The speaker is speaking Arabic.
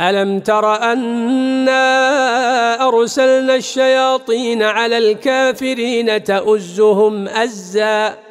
ألم تر أنا أرسلنا الشياطين على الكافرين تؤزهم أزاً